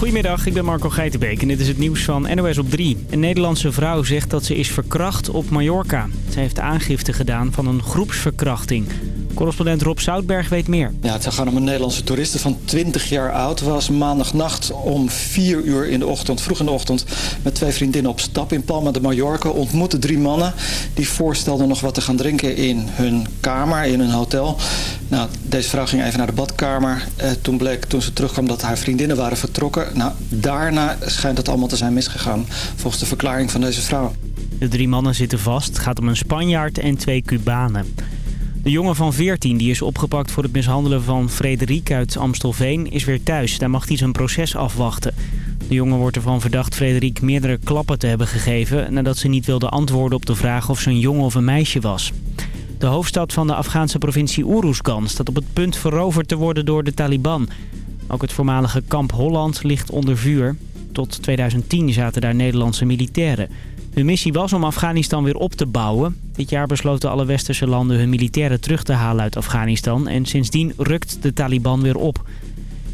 Goedemiddag, ik ben Marco Geitenbeek en dit is het nieuws van NOS op 3. Een Nederlandse vrouw zegt dat ze is verkracht op Mallorca. Ze heeft aangifte gedaan van een groepsverkrachting. Correspondent Rob Zoutberg weet meer. Ja, het gaat om een Nederlandse toeriste van 20 jaar oud. Was maandagnacht om 4 uur in de ochtend, vroeg in de ochtend... met twee vriendinnen op stap in Palma de Mallorca. Ontmoette drie mannen die voorstelden nog wat te gaan drinken in hun kamer, in hun hotel. Nou, deze vrouw ging even naar de badkamer. Eh, toen bleek, toen ze terugkwam, dat haar vriendinnen waren vertrokken. Nou, daarna schijnt het allemaal te zijn misgegaan, volgens de verklaring van deze vrouw. De drie mannen zitten vast. Het gaat om een Spanjaard en twee Cubanen. De jongen van 14 die is opgepakt voor het mishandelen van Frederik uit Amstelveen is weer thuis. Daar mag hij zijn proces afwachten. De jongen wordt ervan verdacht Frederik meerdere klappen te hebben gegeven... nadat ze niet wilde antwoorden op de vraag of ze een jongen of een meisje was. De hoofdstad van de Afghaanse provincie Uruzgan staat op het punt veroverd te worden door de Taliban. Ook het voormalige kamp Holland ligt onder vuur. Tot 2010 zaten daar Nederlandse militairen. Hun missie was om Afghanistan weer op te bouwen. Dit jaar besloten alle westerse landen hun militairen terug te halen uit Afghanistan. En sindsdien rukt de Taliban weer op.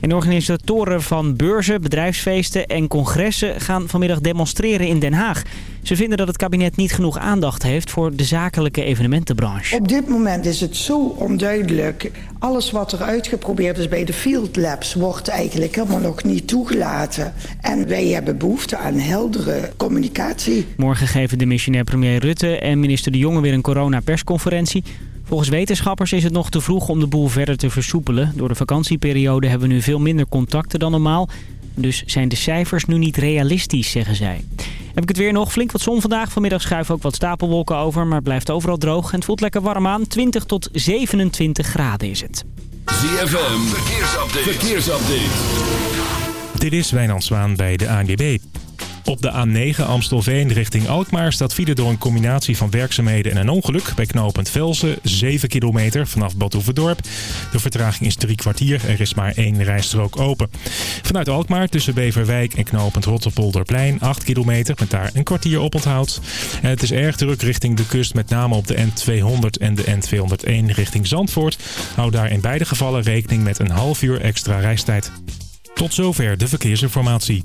En organisatoren van beurzen, bedrijfsfeesten en congressen gaan vanmiddag demonstreren in Den Haag. Ze vinden dat het kabinet niet genoeg aandacht heeft voor de zakelijke evenementenbranche. Op dit moment is het zo onduidelijk. Alles wat er uitgeprobeerd is bij de Field Labs wordt eigenlijk helemaal nog niet toegelaten. En wij hebben behoefte aan heldere communicatie. Morgen geven de missionair premier Rutte en minister De Jonge weer een corona-persconferentie. Volgens wetenschappers is het nog te vroeg om de boel verder te versoepelen. Door de vakantieperiode hebben we nu veel minder contacten dan normaal. Dus zijn de cijfers nu niet realistisch, zeggen zij. Heb ik het weer nog. Flink wat zon vandaag. Vanmiddag schuiven ook wat stapelwolken over, maar het blijft overal droog. En het voelt lekker warm aan. 20 tot 27 graden is het. ZFM, verkeersupdate. verkeersupdate. Dit is Wijnand Zwaan bij de ANWB. Op de A9 Amstelveen richting Alkmaar staat file door een combinatie van werkzaamheden en een ongeluk. Bij knooppunt Velsen, 7 kilometer vanaf Badhoevedorp. De vertraging is drie kwartier, er is maar één rijstrook open. Vanuit Alkmaar tussen Beverwijk en knooppunt Rotterpolderplein, 8 kilometer met daar een kwartier op onthoud. En het is erg druk richting de kust, met name op de N200 en de N201 richting Zandvoort. Hou daar in beide gevallen rekening met een half uur extra reistijd. Tot zover de verkeersinformatie.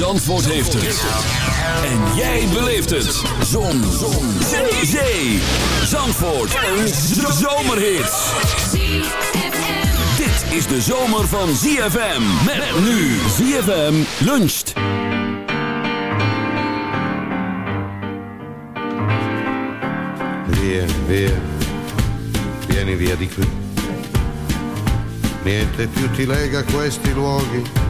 Zandvoort heeft het. En jij beleeft het. Zon. Zon. Zee. Zee. Zandvoort. Een zomerhit. Dit is de zomer van ZFM. Met nu ZFM luncht. Via, via. Vieni via di qui. Niente più ti lega questi luoghi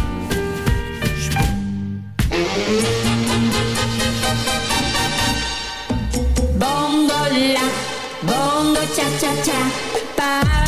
Bongo la, bongo cha cha cha, pa.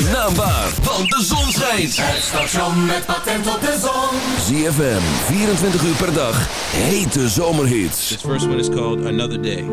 zijn want de zon schijnt. Het station met patent op de zon. ZFM, 24 uur per dag, hete zomerhits. This first one is called Another Day.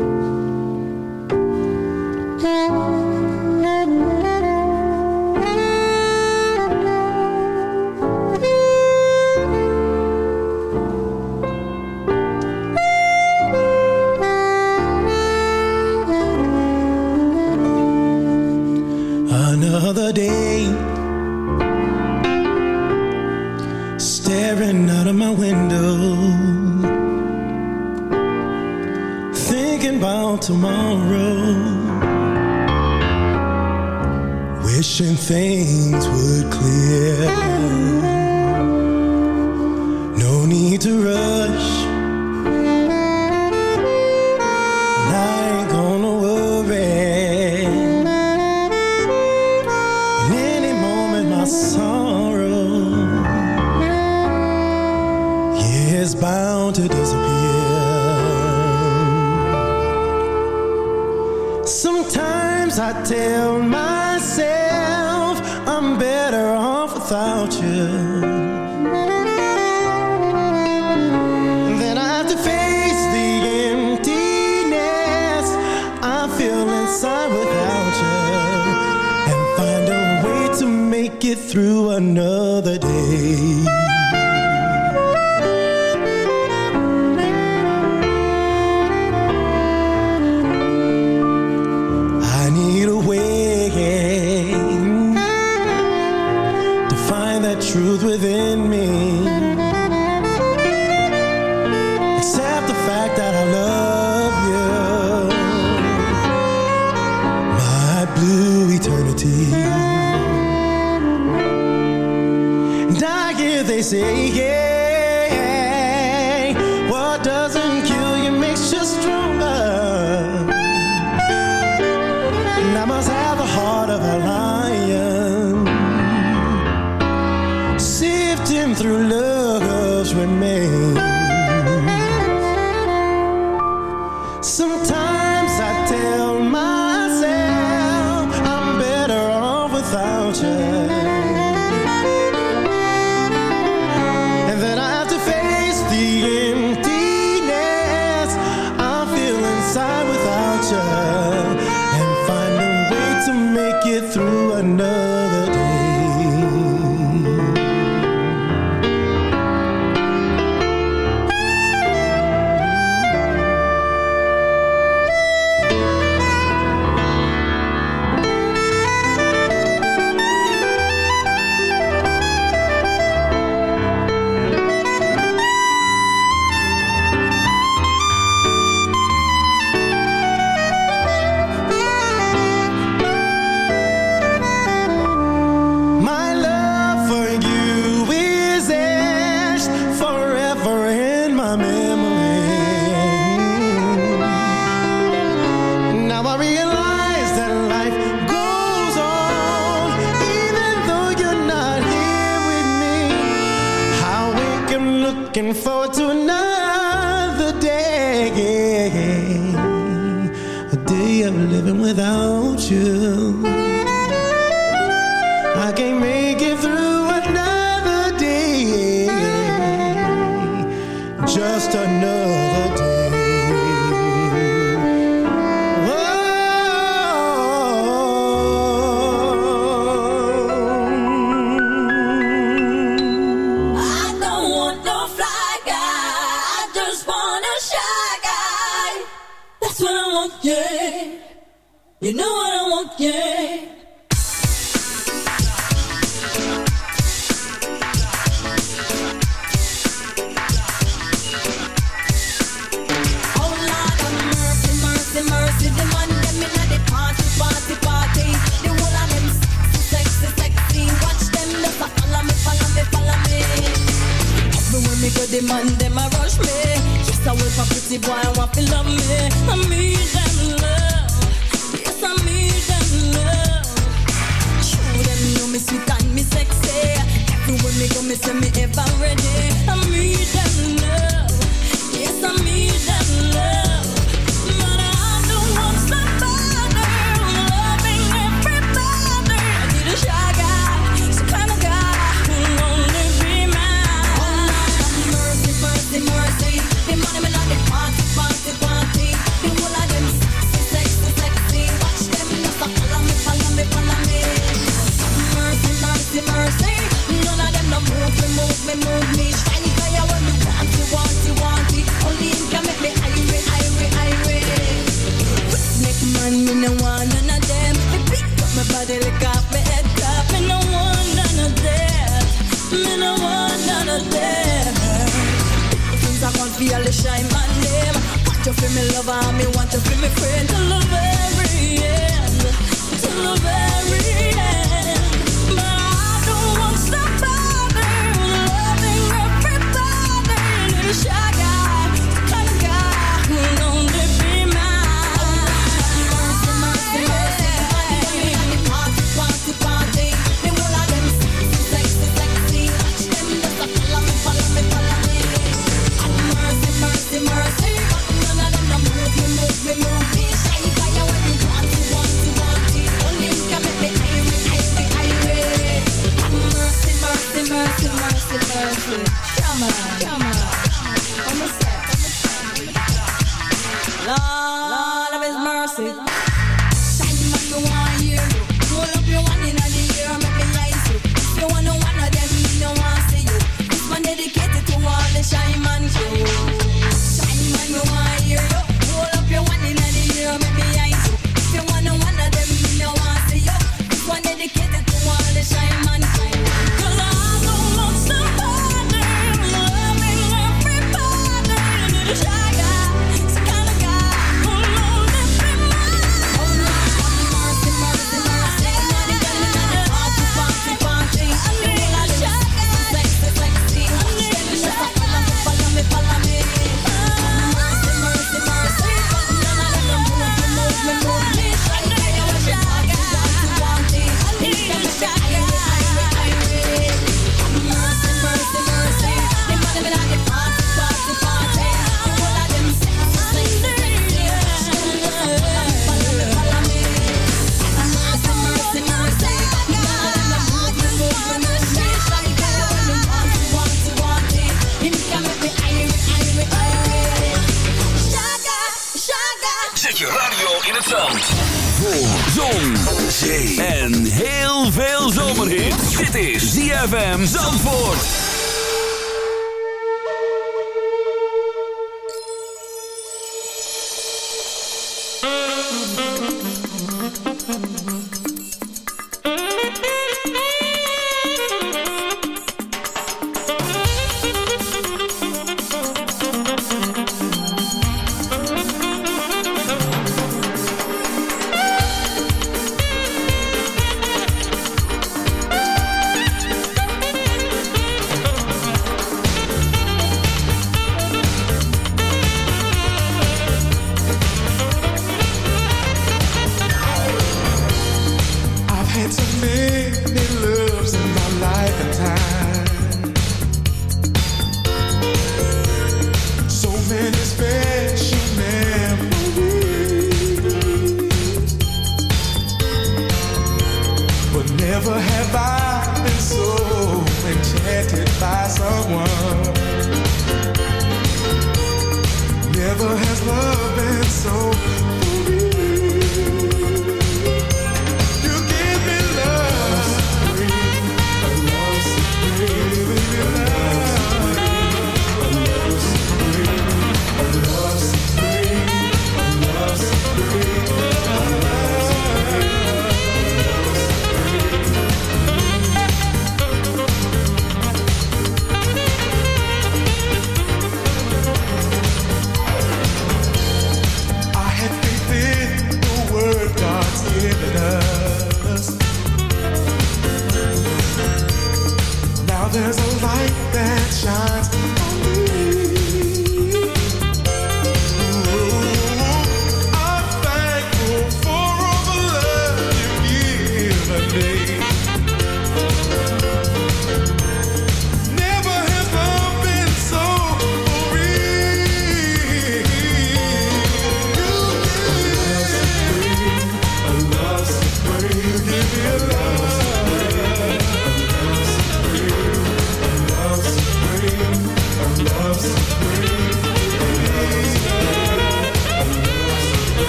it through another day. amén.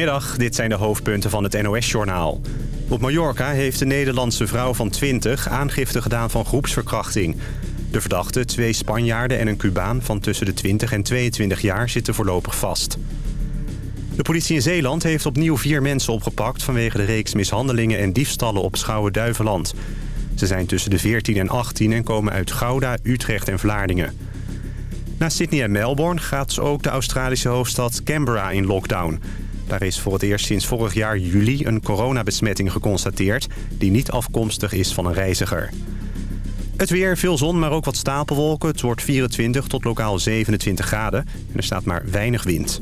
Goedemiddag, dit zijn de hoofdpunten van het NOS-journaal. Op Mallorca heeft een Nederlandse vrouw van 20 aangifte gedaan van groepsverkrachting. De verdachte, twee Spanjaarden en een Cubaan van tussen de 20 en 22 jaar zitten voorlopig vast. De politie in Zeeland heeft opnieuw vier mensen opgepakt... vanwege de reeks mishandelingen en diefstallen op Schouwen-Duiveland. Ze zijn tussen de 14 en 18 en komen uit Gouda, Utrecht en Vlaardingen. Na Sydney en Melbourne gaat ook de Australische hoofdstad Canberra in lockdown. Daar is voor het eerst sinds vorig jaar juli een coronabesmetting geconstateerd... die niet afkomstig is van een reiziger. Het weer, veel zon, maar ook wat stapelwolken. Het wordt 24 tot lokaal 27 graden en er staat maar weinig wind.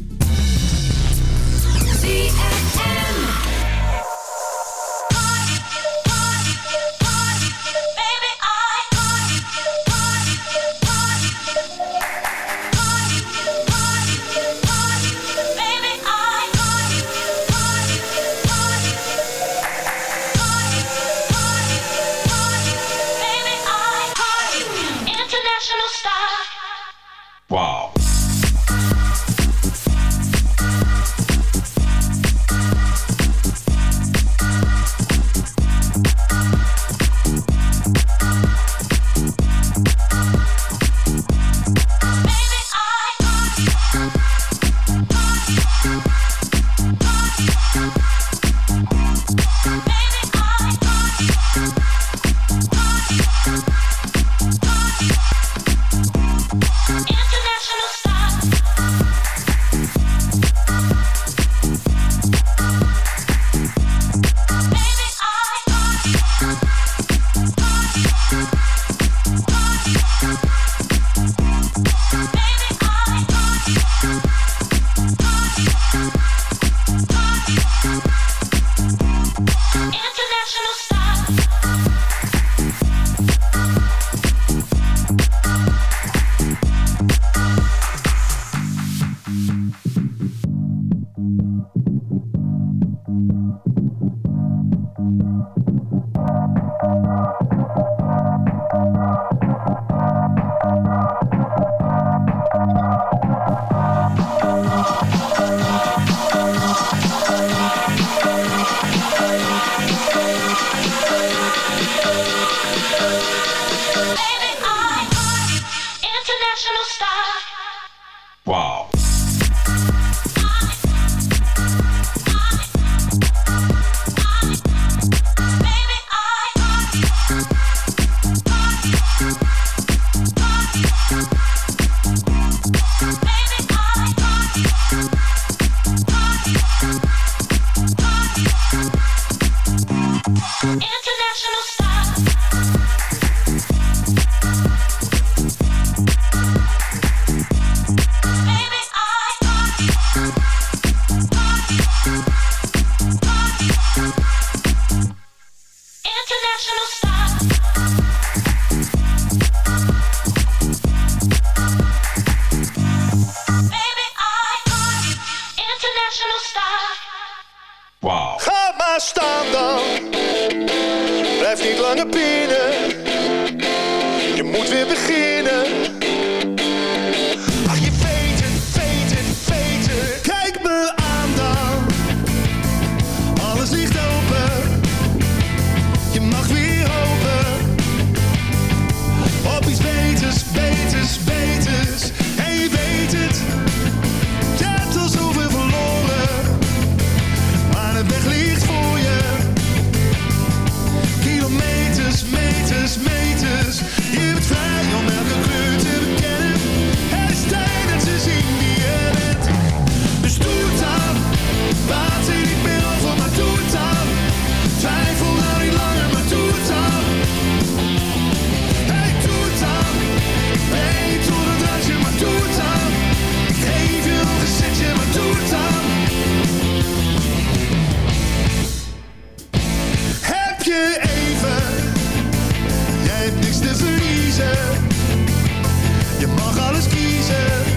answer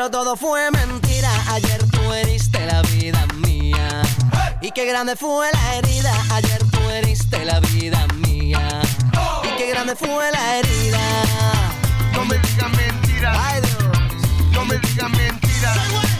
pero todo fue mentira. Ayer tú heriste la vida mía. Y qué grande fue la herida. Ayer tú heriste la vida mía. Y qué grande fue la herida. No me digas mentiras. No me digas mentiras.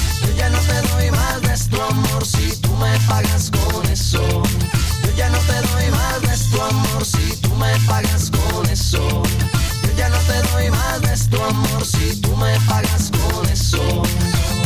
Yo ya no te doy más tu amor. Si tú me pagas con eso. Yo ya no te doy más tu amor si tú me pagas con eso. Yo ya no te doy más tu amor si tú me pagas con eso.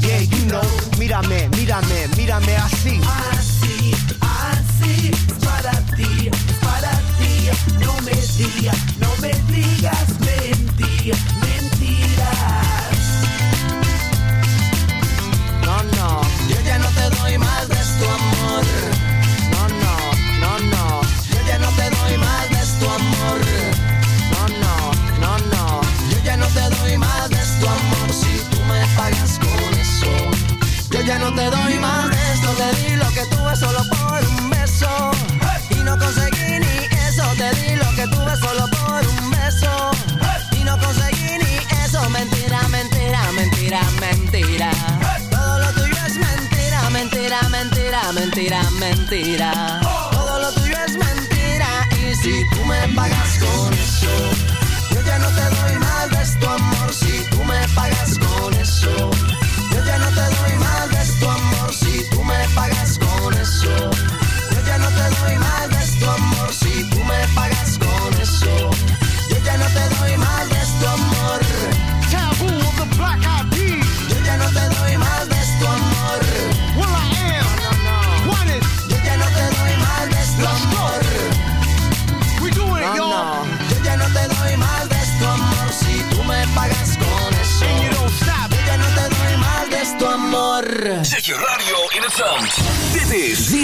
yeah, you know. Mírame, mírame, mírame así. Así, así, es para ti, es para ti. No me digas, no me digas mentir, mentiras. No, no, yo ya no te doy más de tu amor. mentira. Todo lo tuyo es mentira. Y si tú me pagas con eso, yo ya no te doy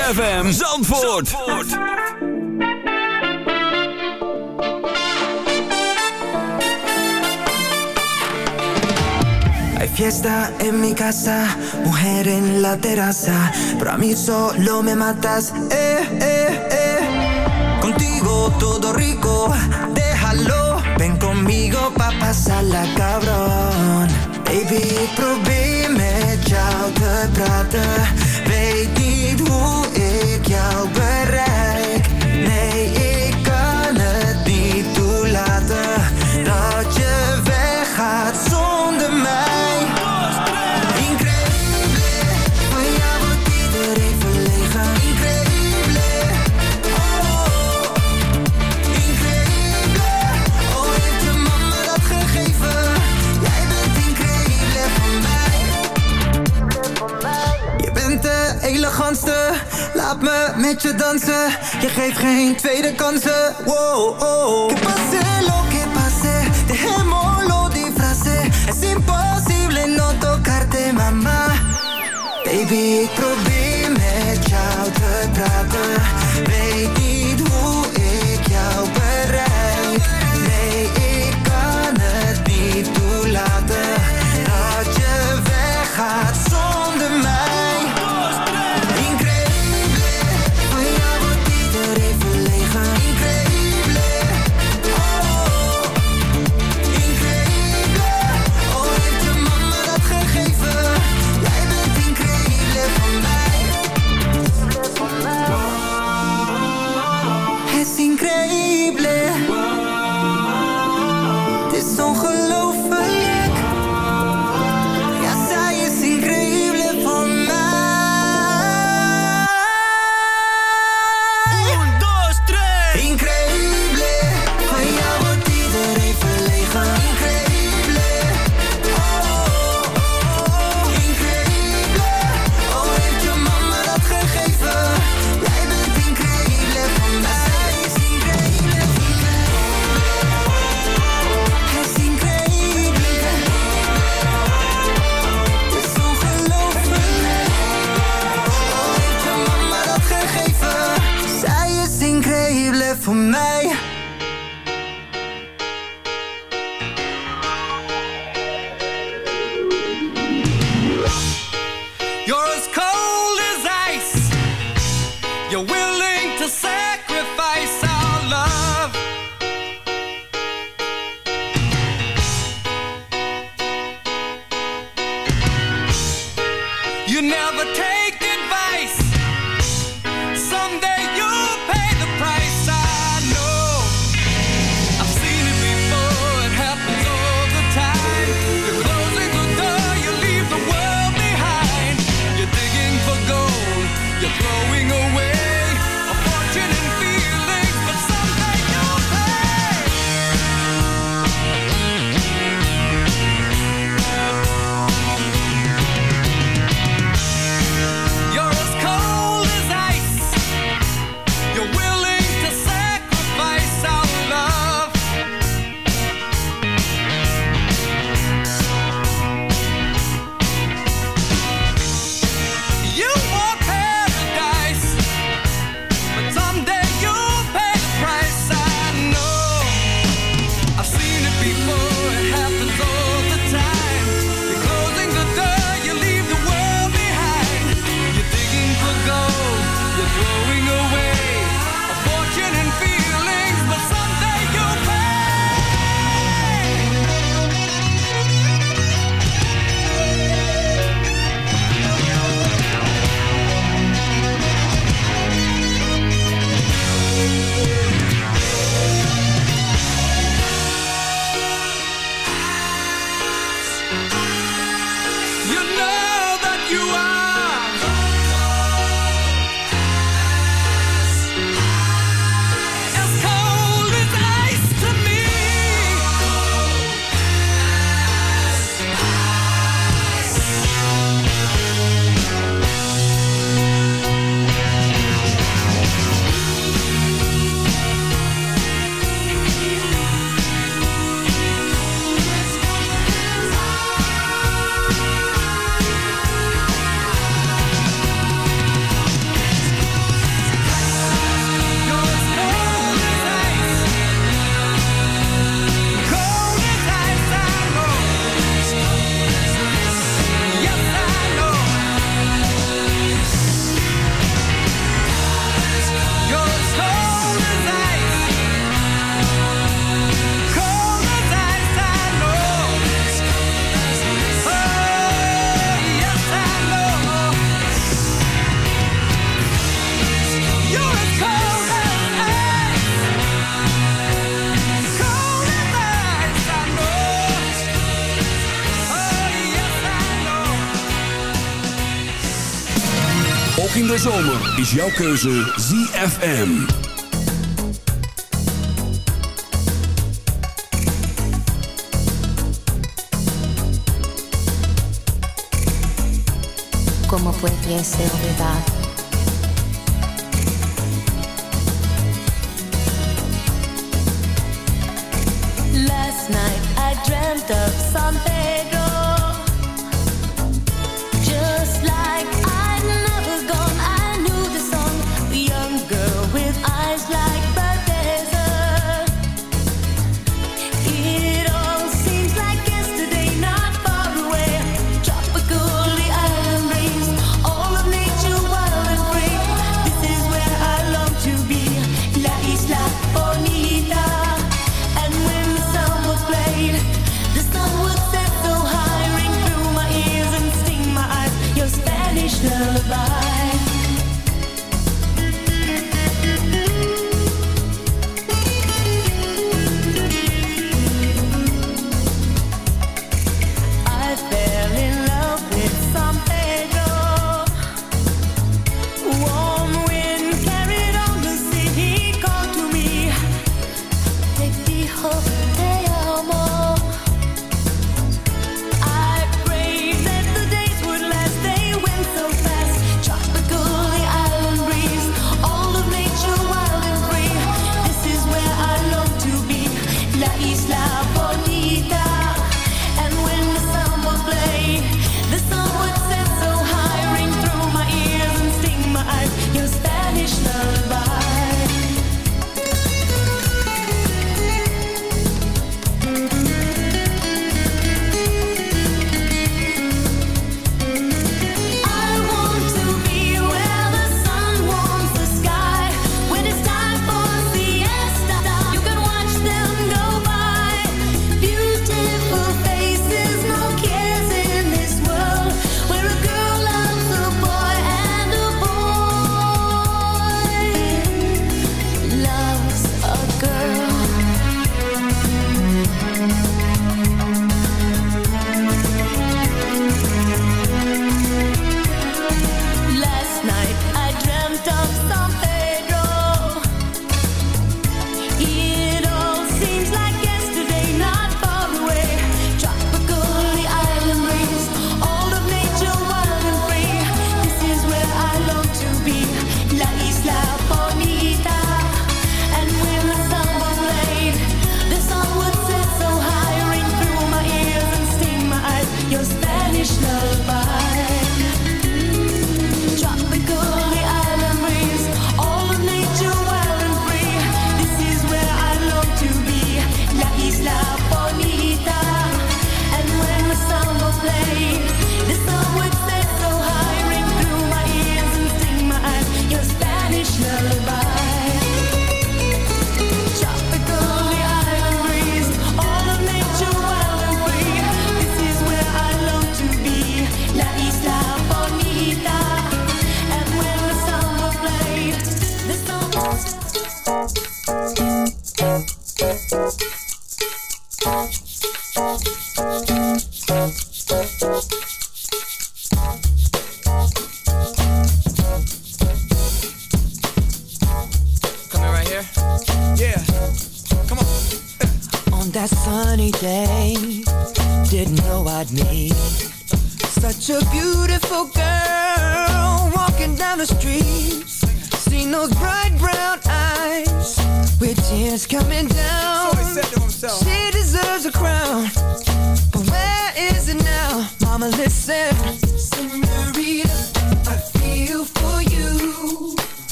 ZFM Zandvoort. Zandvoort. fiesta en mi casa, mujer en la terraza, pero a mí solo me matas, eh, eh, eh. Contigo todo rico, déjalo, ven conmigo pa' pasarla cabrón. Baby, probeer met jou te praten, weet weet hoe ik jou bereik. met je dansen. Je geeft geen tweede kansen. Wow, oh. Que pase lo que pase, dejémoslo disfrace. Es imposible no tocarte, mama. Baby, probeer. is jouw keuze ZFM. Como podría é ser olvidado?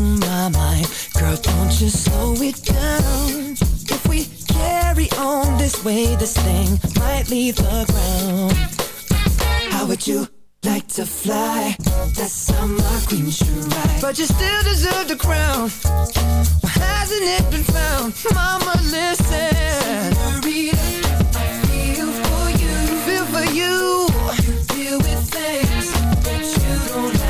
Girl, don't you slow it down. If we carry on this way, this thing might leave the ground. How would you like to fly? That's how my queen should ride. But you still deserve the crown. Hasn't it been found? Mama, listen. I feel for you. Feel for you. Deal with things that you don't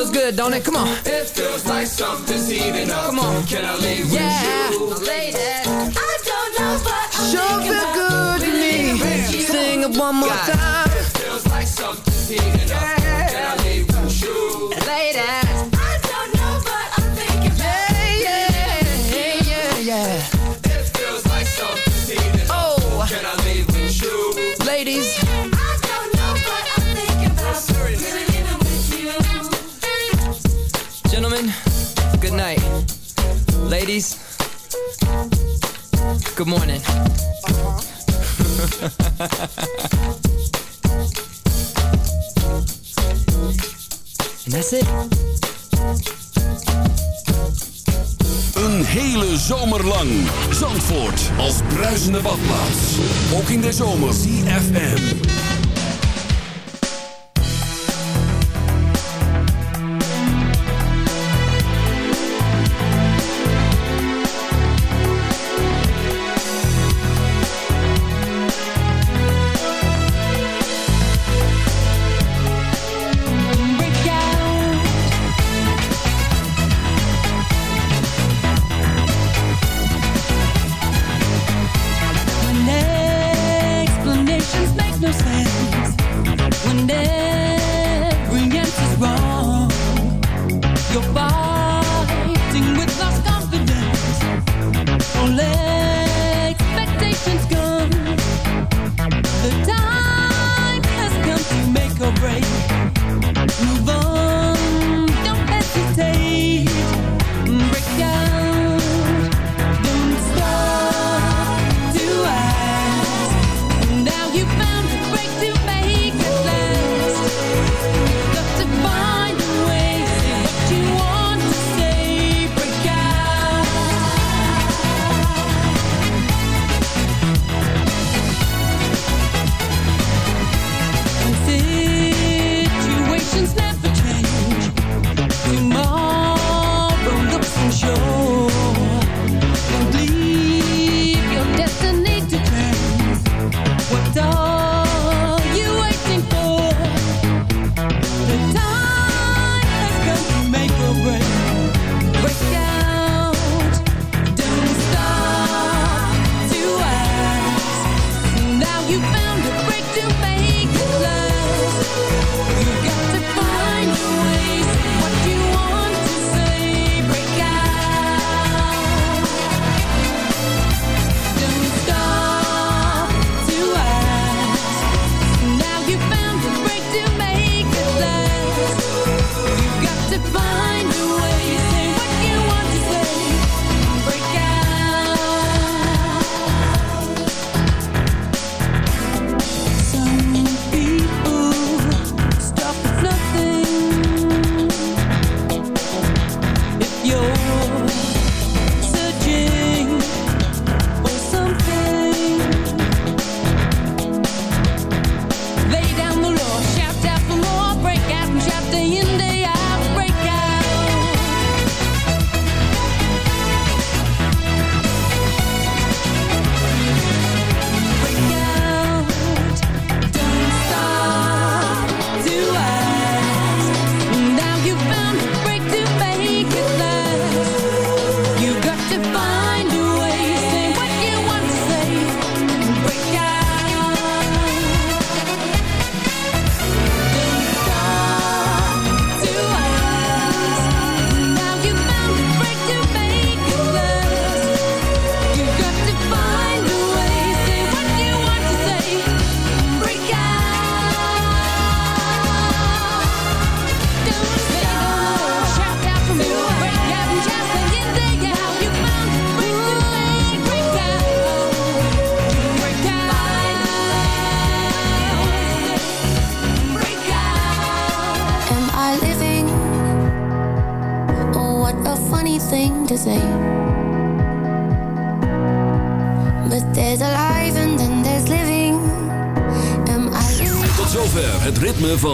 Feels good, don't it? Come on. It feels like something's heating up. Come on. Can I leave yeah. with you? Ladies, I don't know, but I'm sure feel good to me. Sing it one more time. It feels like something's heating up. Can Ladies, good morning. And that's it. Een hele zomer lang. Zandvoort als bruisende badplaats. Ook in de zomer. CFM.